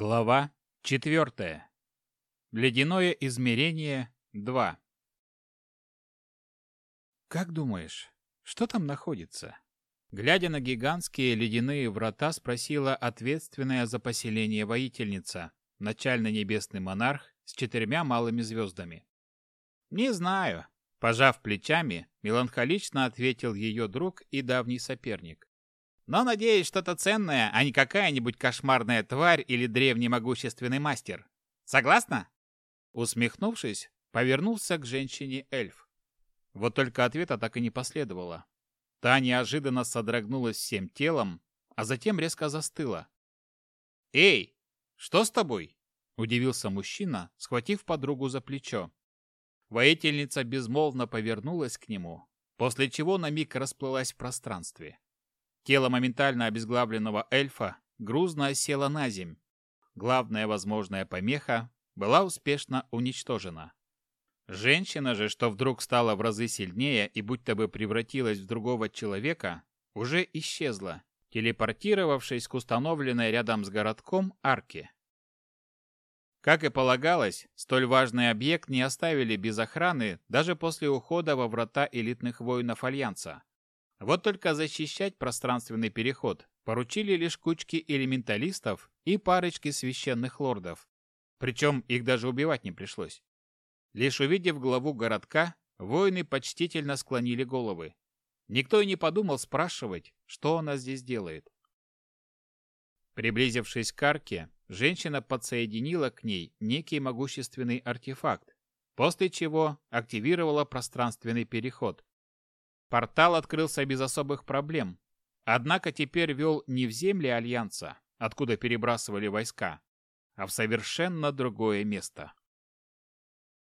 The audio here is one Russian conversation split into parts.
Глава 4. Ледяное измерение 2. Как думаешь, что там находится? Глядя на гигантские ледяные врата, спросила ответственная за поселение воительница, начальный небесный монарх с четырьмя малыми звездами. Не знаю, пожав плечами, меланхолично ответил ее друг и давний соперник. Но надеюсь, что-то ценное, а не какая-нибудь кошмарная тварь или древний могущественный мастер. Согласна? Усмехнувшись, повернулся к женщине эльф. Вот только ответа так и не последовало. Та неожиданно содрогнулась всем телом, а затем резко застыла. «Эй, что с тобой?» – удивился мужчина, схватив подругу за плечо. Воительница безмолвно повернулась к нему, после чего на миг расплылась в пространстве. Тело моментально обезглавленного эльфа грузно осело на земь. Главная возможная помеха была успешно уничтожена. Женщина же, что вдруг стала в разы сильнее и будто бы превратилась в другого человека, уже исчезла, телепортировавшись к установленной рядом с городком арке. Как и полагалось, столь важный объект не оставили без охраны даже после ухода во врата элитных воинов Альянса. Вот только защищать пространственный переход поручили лишь кучки элементалистов и парочки священных лордов. Причем их даже убивать не пришлось. Лишь увидев главу городка, воины почтительно склонили головы. Никто и не подумал спрашивать, что она здесь делает. Приблизившись к арке, женщина подсоединила к ней некий могущественный артефакт, после чего активировала пространственный переход. Портал открылся без особых проблем. Однако теперь вел не в земли Альянса, откуда перебрасывали войска, а в совершенно другое место.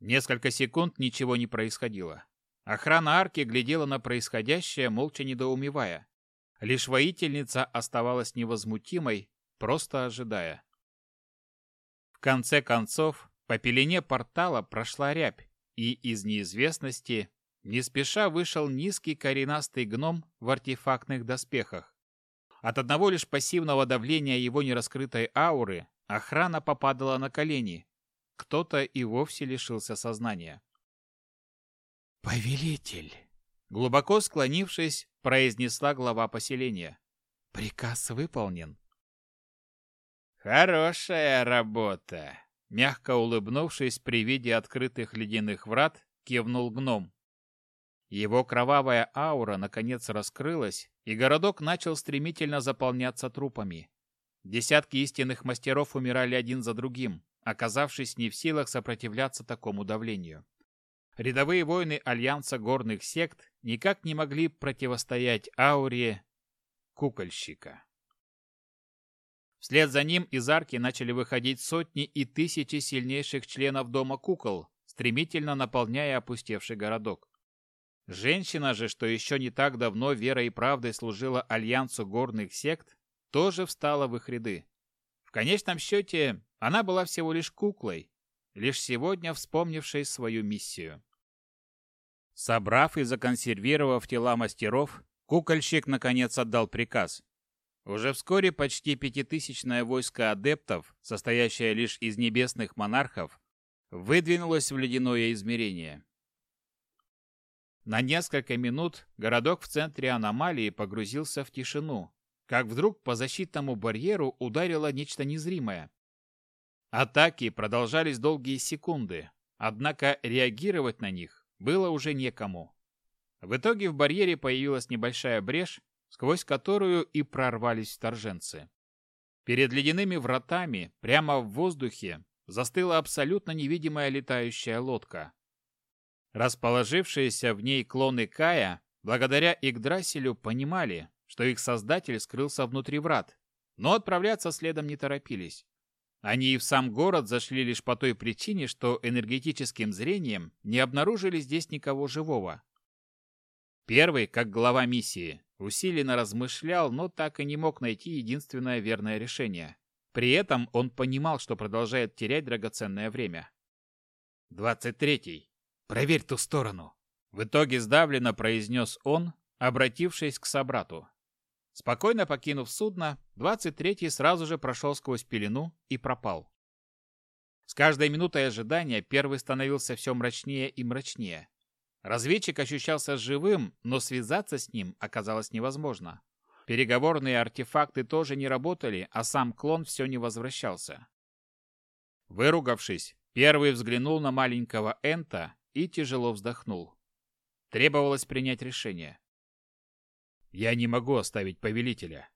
Несколько секунд ничего не происходило. Охрана арки глядела на происходящее, молча недоумевая. Лишь воительница оставалась невозмутимой, просто ожидая. В конце концов, по пелене портала прошла рябь, и из неизвестности не спеша вышел низкий коренастый гном в артефактных доспехах. От одного лишь пассивного давления его нераскрытой ауры охрана попадала на колени. Кто-то и вовсе лишился сознания. «Повелитель!» Глубоко склонившись, произнесла глава поселения. «Приказ выполнен». «Хорошая работа!» Мягко улыбнувшись при виде открытых ледяных врат, кивнул гном. Его кровавая аура наконец раскрылась, и городок начал стремительно заполняться трупами. Десятки истинных мастеров умирали один за другим, оказавшись не в силах сопротивляться такому давлению. Рядовые воины Альянса горных сект никак не могли противостоять ауре кукольщика. Вслед за ним из арки начали выходить сотни и тысячи сильнейших членов Дома кукол, стремительно наполняя опустевший городок. Женщина же, что еще не так давно верой и правдой служила альянсу горных сект, тоже встала в их ряды. В конечном счете, она была всего лишь куклой, лишь сегодня вспомнившей свою миссию. Собрав и законсервировав тела мастеров, кукольщик наконец отдал приказ. Уже вскоре почти пятитысячное войско адептов, состоящее лишь из небесных монархов, выдвинулось в ледяное измерение. На несколько минут городок в центре аномалии погрузился в тишину, как вдруг по защитному барьеру ударило нечто незримое. Атаки продолжались долгие секунды, однако реагировать на них было уже некому. В итоге в барьере появилась небольшая брешь, сквозь которую и прорвались вторженцы. Перед ледяными вратами, прямо в воздухе, застыла абсолютно невидимая летающая лодка. Расположившиеся в ней клоны Кая, благодаря Игдрасилю, понимали, что их создатель скрылся внутри врат, но отправляться следом не торопились. Они и в сам город зашли лишь по той причине, что энергетическим зрением не обнаружили здесь никого живого. Первый, как глава миссии, усиленно размышлял, но так и не мог найти единственное верное решение. При этом он понимал, что продолжает терять драгоценное время. Двадцать третий. Проверь ту сторону. В итоге сдавленно произнес он, обратившись к собрату. Спокойно покинув судно, 23-й сразу же прошел сквозь пелену и пропал. С каждой минутой ожидания первый становился все мрачнее и мрачнее. Разведчик ощущался живым, но связаться с ним оказалось невозможно. Переговорные артефакты тоже не работали, а сам клон все не возвращался. Выругавшись, первый взглянул на маленького Энта и тяжело вздохнул. Требовалось принять решение. «Я не могу оставить повелителя.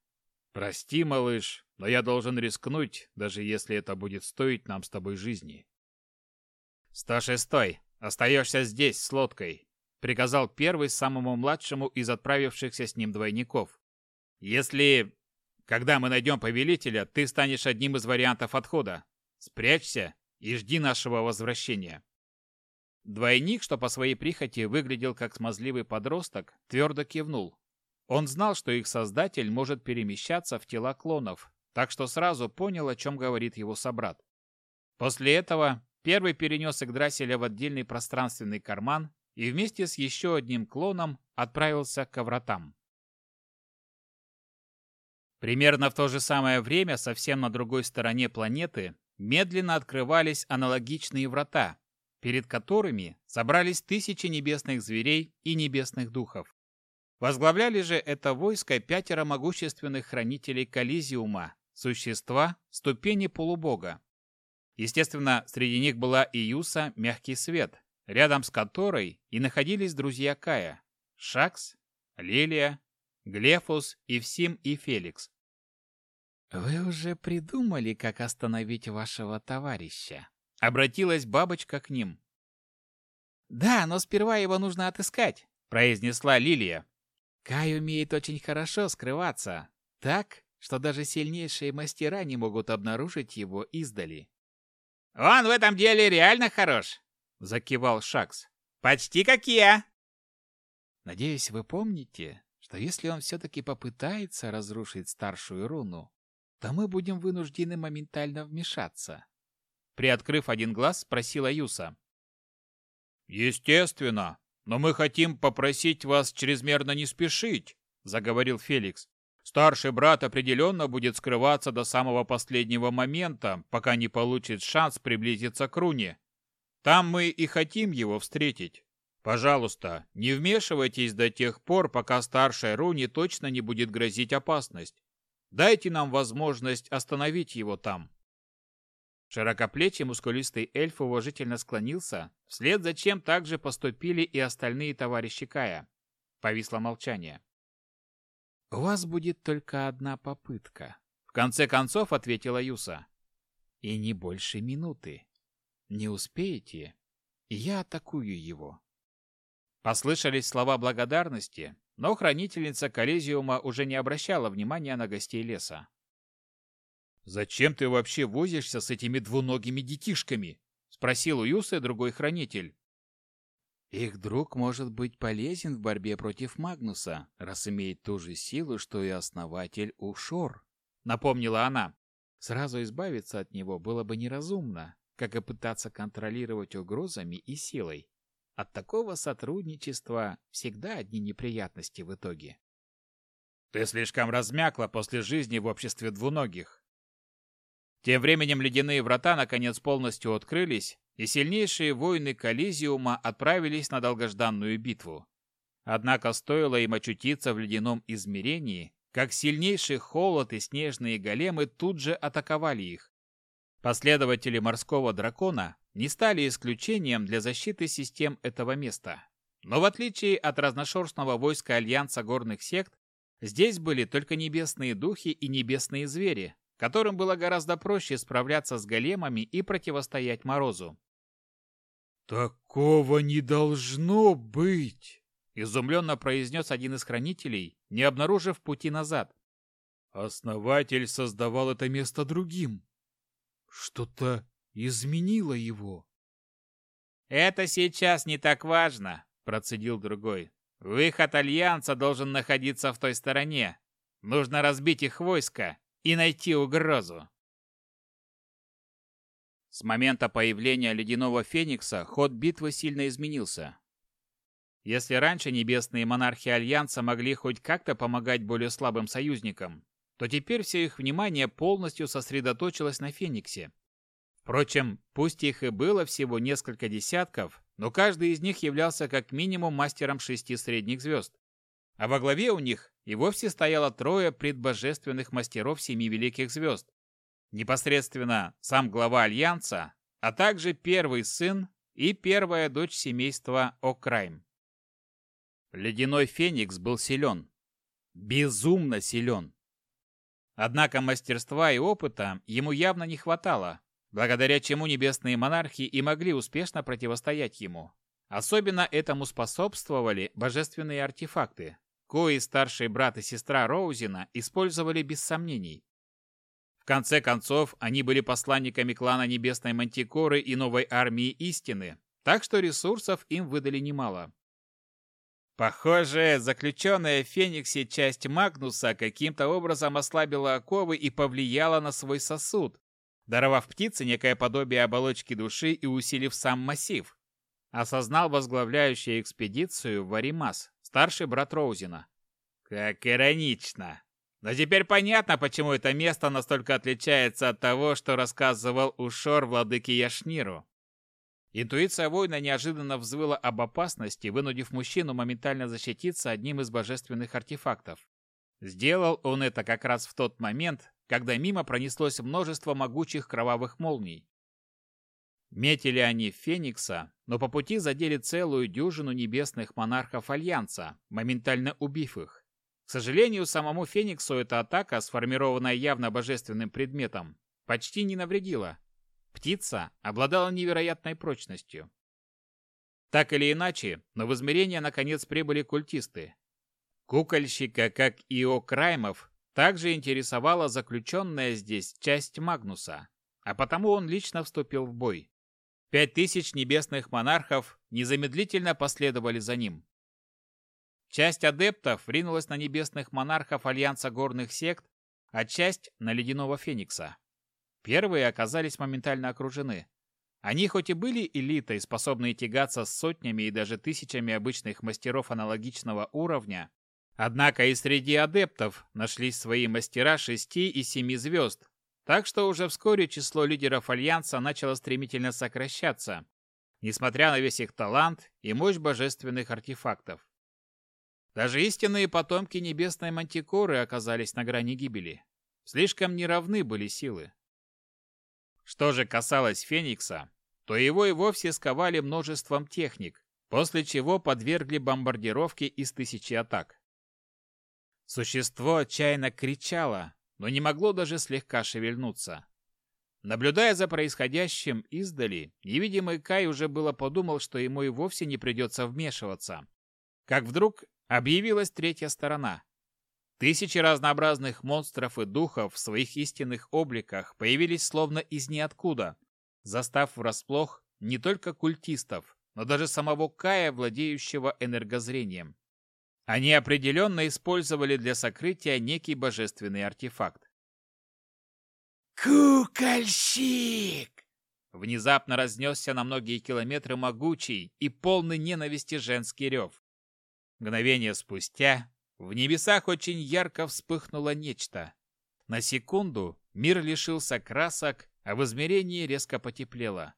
Прости, малыш, но я должен рискнуть, даже если это будет стоить нам с тобой жизни». «Сто шестой, остаешься здесь с лодкой», — приказал первый самому младшему из отправившихся с ним двойников. Если, когда мы найдем повелителя, ты станешь одним из вариантов отхода. Спрячься и жди нашего возвращения. Двойник, что по своей прихоти выглядел как смазливый подросток, твердо кивнул. Он знал, что их создатель может перемещаться в тела клонов, так что сразу понял, о чем говорит его собрат. После этого первый перенес Игдрасиля в отдельный пространственный карман и вместе с еще одним клоном отправился к вратам. Примерно в то же самое время, совсем на другой стороне планеты, медленно открывались аналогичные врата, перед которыми собрались тысячи небесных зверей и небесных духов. Возглавляли же это войско пятеро могущественных хранителей Колизиума, существа ступени полубога. Естественно, среди них была и Юса Мягкий Свет, рядом с которой и находились друзья Кая – Шакс, Лилия, Глефус, Ивсим и Феликс. «Вы уже придумали, как остановить вашего товарища?» Обратилась бабочка к ним. «Да, но сперва его нужно отыскать», — произнесла Лилия. «Кай умеет очень хорошо скрываться, так, что даже сильнейшие мастера не могут обнаружить его издали». «Он в этом деле реально хорош», — закивал Шакс. «Почти как я». «Надеюсь, вы помните, что если он все-таки попытается разрушить старшую руну, то мы будем вынуждены моментально вмешаться. Приоткрыв один глаз, спросила Юса. Естественно, но мы хотим попросить вас чрезмерно не спешить, заговорил Феликс. Старший брат определенно будет скрываться до самого последнего момента, пока не получит шанс приблизиться к руне. Там мы и хотим его встретить. Пожалуйста, не вмешивайтесь до тех пор, пока старшей руне точно не будет грозить опасность. Дайте нам возможность остановить его там. Широкоплечий мускулистый эльф уважительно склонился, вслед за чем также поступили и остальные товарищи Кая. Повисло молчание. «У вас будет только одна попытка», — в конце концов ответила Юса. «И не больше минуты. Не успеете, я атакую его». Послышались слова благодарности, но хранительница Коллизиума уже не обращала внимания на гостей леса. «Зачем ты вообще возишься с этими двуногими детишками?» — спросил у Юсы другой хранитель. «Их друг может быть полезен в борьбе против Магнуса, раз имеет ту же силу, что и основатель Ушор», — напомнила она. «Сразу избавиться от него было бы неразумно, как и пытаться контролировать угрозами и силой. От такого сотрудничества всегда одни неприятности в итоге. Ты слишком размякла после жизни в обществе двуногих. Тем временем ледяные врата наконец полностью открылись, и сильнейшие воины Коллизиума отправились на долгожданную битву. Однако стоило им очутиться в ледяном измерении, как сильнейший холод и снежные големы тут же атаковали их. Последователи морского дракона не стали исключением для защиты систем этого места. Но в отличие от разношерстного войска Альянса горных сект, здесь были только небесные духи и небесные звери, которым было гораздо проще справляться с големами и противостоять морозу. «Такого не должно быть!» — изумленно произнес один из хранителей, не обнаружив пути назад. «Основатель создавал это место другим. Что-то изменило его. «Это сейчас не так важно», — процедил другой. «Выход Альянса должен находиться в той стороне. Нужно разбить их войско и найти угрозу». С момента появления Ледяного Феникса ход битвы сильно изменился. Если раньше небесные монархи Альянса могли хоть как-то помогать более слабым союзникам, то теперь все их внимание полностью сосредоточилось на Фениксе. Впрочем, пусть их и было всего несколько десятков, но каждый из них являлся как минимум мастером шести средних звезд. А во главе у них и вовсе стояло трое предбожественных мастеров семи великих звезд. Непосредственно сам глава Альянса, а также первый сын и первая дочь семейства О'Крайм. Ледяной Феникс был силен. Безумно силен. Однако мастерства и опыта ему явно не хватало, благодаря чему небесные монархи и могли успешно противостоять ему. Особенно этому способствовали божественные артефакты, кои старший брат и сестра Роузина использовали без сомнений. В конце концов, они были посланниками клана Небесной Мантикоры и новой армии Истины, так что ресурсов им выдали немало. Похоже, заключенная в Фениксе часть Магнуса каким-то образом ослабила оковы и повлияла на свой сосуд, даровав птице некое подобие оболочки души и усилив сам массив. Осознал возглавляющий экспедицию Варимас, старший брат Роузина. Как иронично. Но теперь понятно, почему это место настолько отличается от того, что рассказывал Ушор владыке Яшниру. Интуиция воина неожиданно взвыла об опасности, вынудив мужчину моментально защититься одним из божественных артефактов. Сделал он это как раз в тот момент, когда мимо пронеслось множество могучих кровавых молний. Метили они Феникса, но по пути задели целую дюжину небесных монархов Альянса, моментально убив их. К сожалению, самому Фениксу эта атака, сформированная явно божественным предметом, почти не навредила. Птица обладала невероятной прочностью. Так или иначе, но в измерение наконец прибыли культисты. Кукольщика, как и О'Краймов, также интересовала заключенная здесь часть Магнуса, а потому он лично вступил в бой. Пять тысяч небесных монархов незамедлительно последовали за ним. Часть адептов ринулась на небесных монархов Альянса горных сект, а часть – на Ледяного Феникса. Первые оказались моментально окружены. Они хоть и были элитой, способные тягаться с сотнями и даже тысячами обычных мастеров аналогичного уровня, однако и среди адептов нашлись свои мастера шести и семи звезд, так что уже вскоре число лидеров Альянса начало стремительно сокращаться, несмотря на весь их талант и мощь божественных артефактов. Даже истинные потомки небесной мантикоры оказались на грани гибели. Слишком неравны были силы. Что же касалось Феникса, то его и вовсе сковали множеством техник, после чего подвергли бомбардировке из тысячи атак. Существо отчаянно кричало, но не могло даже слегка шевельнуться. Наблюдая за происходящим издали, невидимый Кай уже было подумал, что ему и вовсе не придется вмешиваться. Как вдруг объявилась третья сторона. Тысячи разнообразных монстров и духов в своих истинных обликах появились словно из ниоткуда, застав врасплох не только культистов, но даже самого Кая, владеющего энергозрением. Они определенно использовали для сокрытия некий божественный артефакт. «Кукольщик!» Внезапно разнесся на многие километры могучий и полный ненависти женский рев. Мгновение спустя в небесах очень ярко вспыхнуло нечто. На секунду мир лишился красок, а в измерении резко потеплело.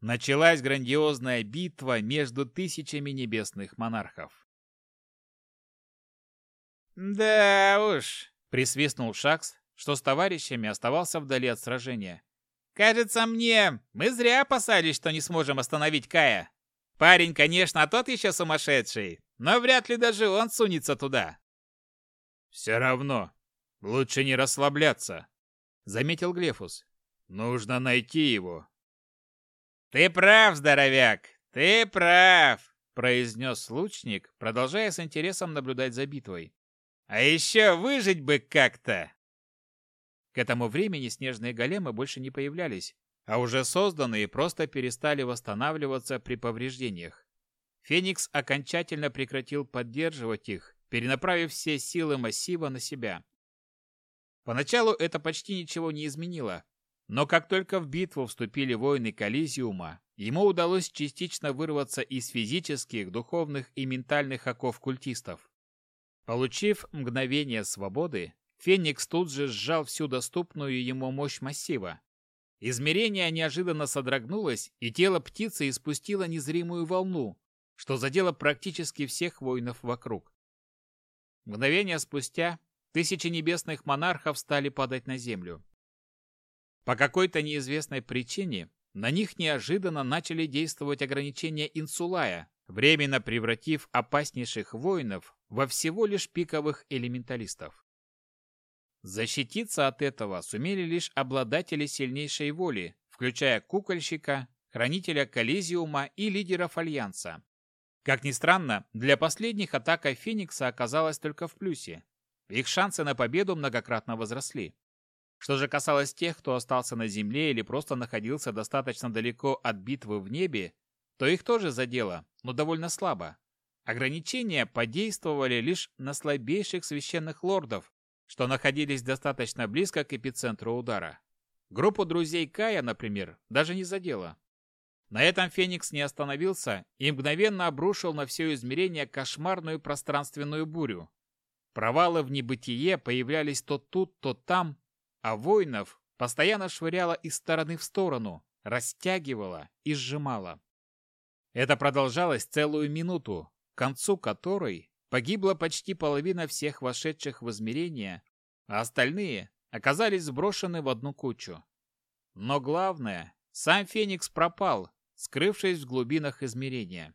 Началась грандиозная битва между тысячами небесных монархов. «Да уж», — присвистнул Шакс, что с товарищами оставался вдали от сражения. «Кажется мне, мы зря опасались, что не сможем остановить Кая. Парень, конечно, тот еще сумасшедший, но вряд ли даже он сунется туда. Все равно, лучше не расслабляться, заметил Глефус. Нужно найти его. Ты прав, здоровяк, ты прав, произнес лучник, продолжая с интересом наблюдать за битвой. А еще выжить бы как-то. К этому времени снежные големы больше не появлялись, а уже созданные просто перестали восстанавливаться при повреждениях. Феникс окончательно прекратил поддерживать их, перенаправив все силы массива на себя. Поначалу это почти ничего не изменило, но как только в битву вступили воины Колизиума, ему удалось частично вырваться из физических, духовных и ментальных оков культистов. Получив мгновение свободы, Феникс тут же сжал всю доступную ему мощь массива. Измерение неожиданно содрогнулось, и тело птицы испустило незримую волну, что задело практически всех воинов вокруг. Мгновение спустя тысячи небесных монархов стали падать на землю. По какой-то неизвестной причине на них неожиданно начали действовать ограничения Инсулая, временно превратив опаснейших воинов во всего лишь пиковых элементалистов. Защититься от этого сумели лишь обладатели сильнейшей воли, включая кукольщика, хранителя Коллизиума и лидеров Альянса. Как ни странно, для последних атака Феникса оказалась только в плюсе. Их шансы на победу многократно возросли. Что же касалось тех, кто остался на земле или просто находился достаточно далеко от битвы в небе, то их тоже задело, но довольно слабо. Ограничения подействовали лишь на слабейших священных лордов, что находились достаточно близко к эпицентру удара. Группу друзей Кая, например, даже не задело. На этом Феникс не остановился и мгновенно обрушил на все измерение кошмарную пространственную бурю. Провалы в небытие появлялись то тут, то там, а воинов постоянно швыряло из стороны в сторону, растягивало и сжимало. Это продолжалось целую минуту, к концу которой Погибла почти половина всех вошедших в измерение, а остальные оказались сброшены в одну кучу. Но главное, сам Феникс пропал, скрывшись в глубинах измерения.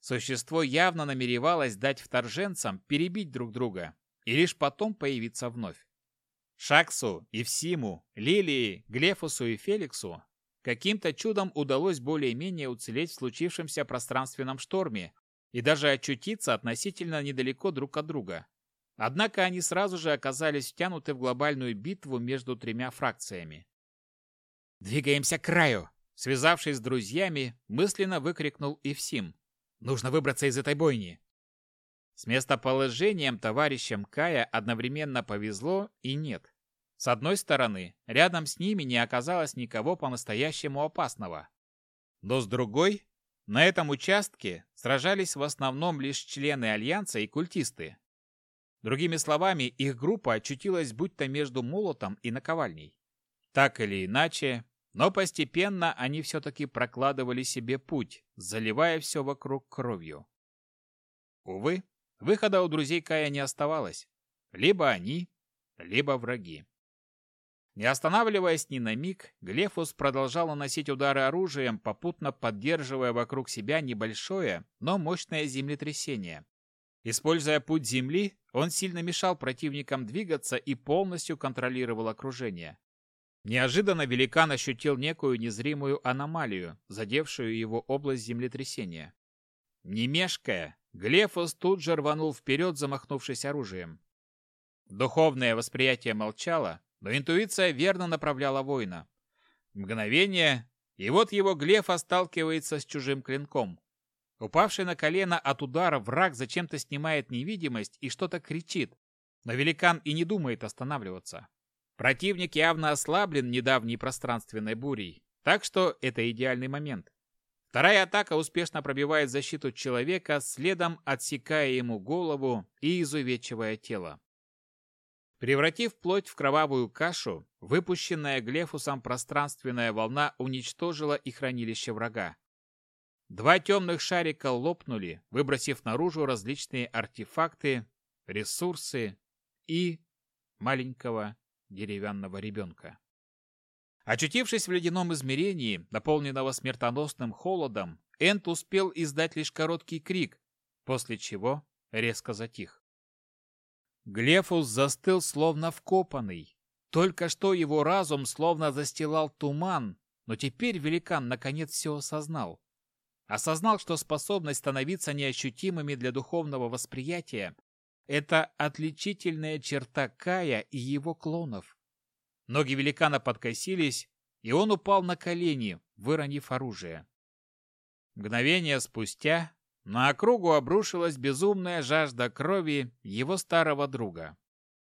Существо явно намеревалось дать вторженцам перебить друг друга и лишь потом появиться вновь. Шаксу, Евсиму, Лилии, Глефусу и Феликсу каким-то чудом удалось более-менее уцелеть в случившемся пространственном шторме, и даже очутиться относительно недалеко друг от друга. Однако они сразу же оказались втянуты в глобальную битву между тремя фракциями. «Двигаемся к краю!» Связавшись с друзьями, мысленно выкрикнул Ивсим. «Нужно выбраться из этой бойни!» С местоположением товарищам Кая одновременно повезло и нет. С одной стороны, рядом с ними не оказалось никого по-настоящему опасного. Но с другой, на этом участке сражались в основном лишь члены Альянса и культисты. Другими словами, их группа очутилась будто между молотом и наковальней. Так или иначе, но постепенно они все-таки прокладывали себе путь, заливая все вокруг кровью. Увы, выхода у друзей Кая не оставалось. Либо они, либо враги. Не останавливаясь ни на миг, Глефус продолжал наносить удары оружием, попутно поддерживая вокруг себя небольшое, но мощное землетрясение. Используя путь земли, он сильно мешал противникам двигаться и полностью контролировал окружение. Неожиданно великан ощутил некую незримую аномалию, задевшую его область землетрясения. Не мешкая, Глефус тут же рванул вперед, замахнувшись оружием. Духовное восприятие молчало, но интуиция верно направляла воина. Мгновение, и вот его глефа сталкивается с чужим клинком. Упавший на колено от удара враг зачем-то снимает невидимость и что-то кричит, но великан и не думает останавливаться. Противник явно ослаблен недавней пространственной бурей, так что это идеальный момент. Вторая атака успешно пробивает защиту человека, следом отсекая ему голову и изувечивая тело. Превратив плоть в кровавую кашу, выпущенная Глефусом пространственная волна уничтожила и хранилище врага. Два темных шарика лопнули, выбросив наружу различные артефакты, ресурсы и маленького деревянного ребенка. Очутившись в ледяном измерении, наполненного смертоносным холодом, Энт успел издать лишь короткий крик, после чего резко затих. Глефус застыл словно вкопанный. Только что его разум словно застилал туман, но теперь великан наконец все осознал. Осознал, что способность становиться неощутимыми для духовного восприятия – это отличительная черта Кая и его клонов. Ноги великана подкосились, и он упал на колени, выронив оружие. Мгновение спустя на округу обрушилась безумная жажда крови его старого друга.